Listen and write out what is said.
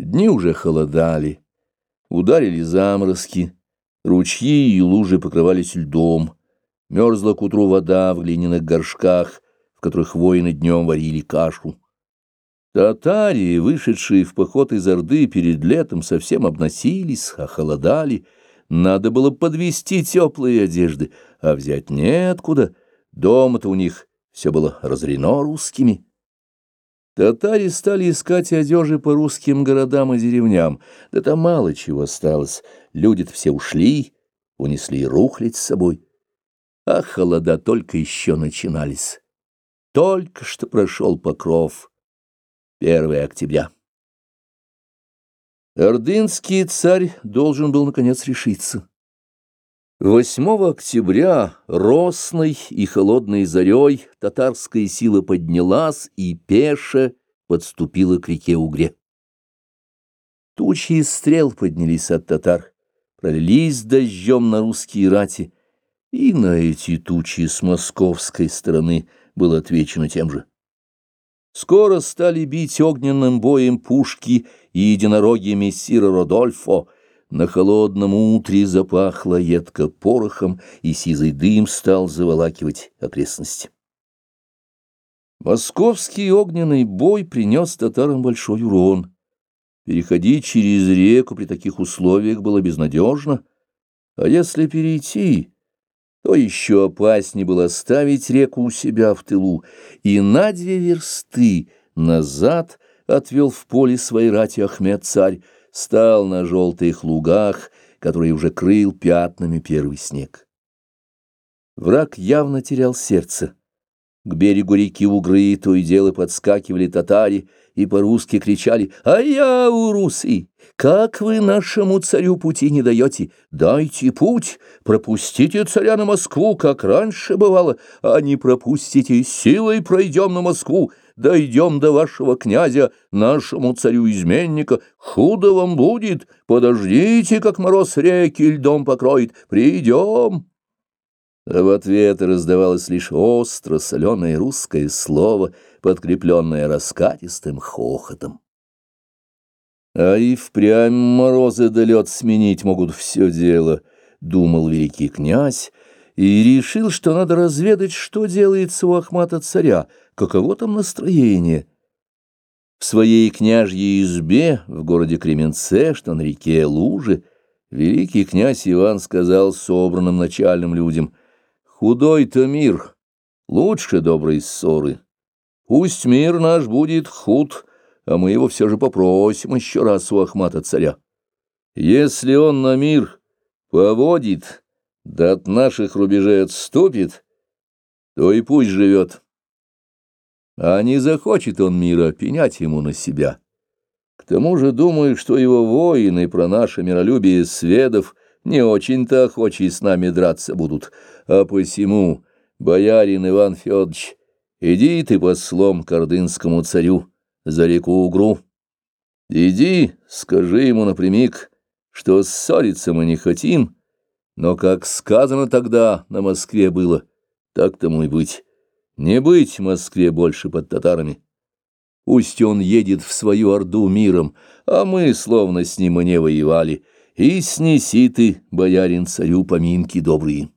Дни уже холодали, ударили заморозки, ручьи и лужи покрывались льдом, мерзла к утру вода в глиняных горшках, в которых воины днем варили кашу. Татарии, вышедшие в поход из Орды перед летом, совсем обносились, охолодали. Надо было подвести теплые одежды, а взять неоткуда. Дома-то у них все было разорено русскими. Татари стали искать одежи по русским городам и деревням, да там мало чего осталось. Люди-то все ушли, унесли рухлить с собой. А холода только еще начинались. Только что прошел покров. 1 октября. Ордынский царь должен был, наконец, решиться. 8 октября росной и холодной зарей татарская сила поднялась и пеше подступила к реке Угре. Тучи из стрел поднялись от татар, пролились дождем на русские рати, и на эти тучи с московской стороны было отвечено тем же. Скоро стали бить огненным боем пушки и единороги мессира Родольфо. На холодном утре запахло едко порохом, и сизый дым стал заволакивать окрестности. Московский огненный бой принес татарам большой урон. Переходить через реку при таких условиях было безнадежно, а если перейти то еще опаснее было ставить реку у себя в тылу, и на две версты назад отвел в поле своей рати Ахмед-царь, стал на желтых лугах, которые уже крыл пятнами первый снег. Враг явно терял сердце. К берегу реки Угры то и дело подскакивали татари и по-русски кричали «А я, урусы, как вы нашему царю пути не даете? Дайте путь, пропустите царя на Москву, как раньше бывало, а не пропустите, силой пройдем на Москву, дойдем до вашего князя, нашему царю-изменника, худо вам будет, подождите, как мороз реки льдом покроет, придем». А в ответ раздавалось лишь остро соленое русское слово, подкрепленное раскатистым хохотом. А и впрямь морозы да лед сменить могут все дело, — думал великий князь, и решил, что надо разведать, что делается у Ахмата царя, каково там настроение. В своей княжьей избе в городе Кременце, что на реке Лужи, великий князь Иван сказал собранным начальным людям, «Худой-то мир, лучше доброй ссоры. Пусть мир наш будет худ, а мы его все же попросим еще раз у Ахмата царя. Если он на мир поводит, да от наших рубежей отступит, то и пусть живет. А не захочет он мира пенять ему на себя. К тому же думаю, что его воины про наше миролюбие сведов не очень-то охочи с нами драться будут, а посему, боярин Иван Федорович, иди ты послом к ордынскому царю, за реку Угру. Иди, скажи ему напрямик, что ссориться мы не хотим, но, как сказано тогда на Москве было, так тому и быть. Не быть Москве больше под татарами. Пусть он едет в свою орду миром, а мы, словно с ним и не воевали, и снеси ты, боярин, царю поминки добрые.